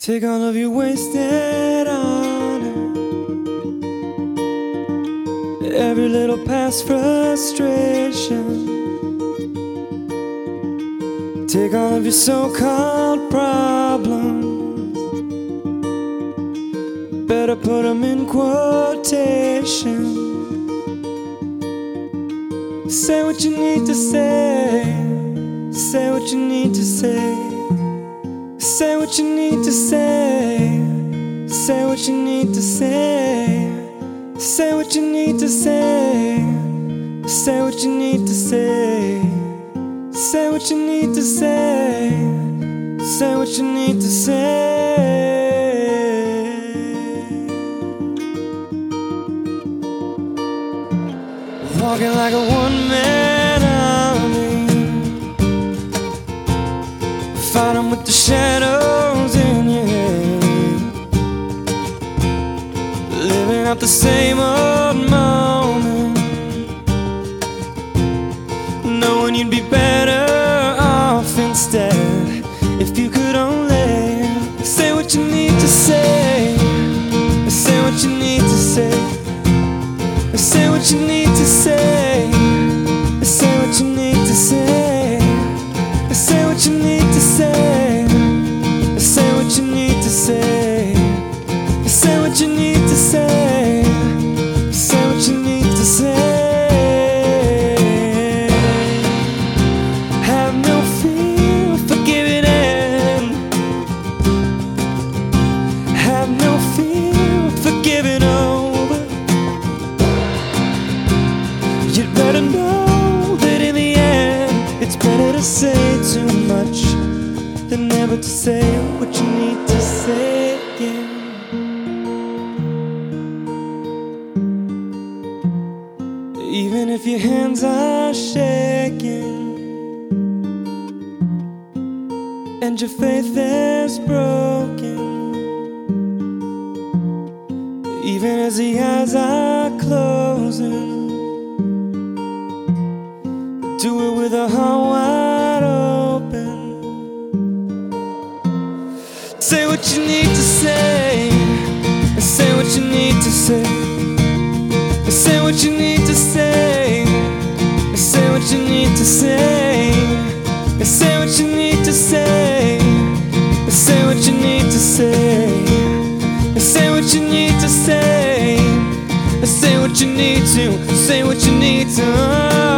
Take all of your wasted honor, every little past frustration. Take all of your so called problems, better put them in quotation. Say what you need to say, say what you need to say. Say what you need to say. Say what you need to say. Say what you need to say. Say what you need to say. Say what you need to say. Say what you need to say. Walking like a one man the same old moment. Knowing you'd be better off instead. If you could only say what you need to say. Say what you need to say what you need to say again. Even if your hands are shaking and your faith is broken, even as the eyes are closing. Do it with a heart what you need to say. Say what you need to say. Say what you need to say. Say what you need to say. Say what you need to say. Say what you need to say. Say what you need to say. Say what you need to. Say what you need to.